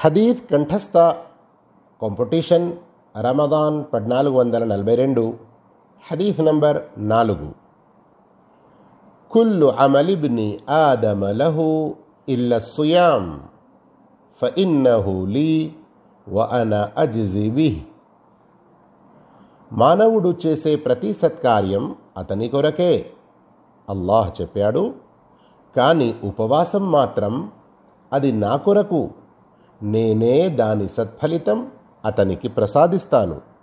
హదీద్ కంఠస్థ competition Ramadan పద్నాలుగు వందల నలభై రెండు హదీఫ్ నంబర్ నాలుగు. కుల్లు అమలిబ్ని ఆదమ లహు ఇల్ల సుయాం ఫఇన్నహు లీ వ అన అజ్జి మానవుడు చేసే ప్రతి సత్కార్యం అతని కొరకే. అల్లాహ్ చెప్పాడు కానీ ఉపవాసం మాత్రం అది నా కొరకు. నేనే దాని సత్ఫలితం అతనికి ప్రసాదిస్తాను.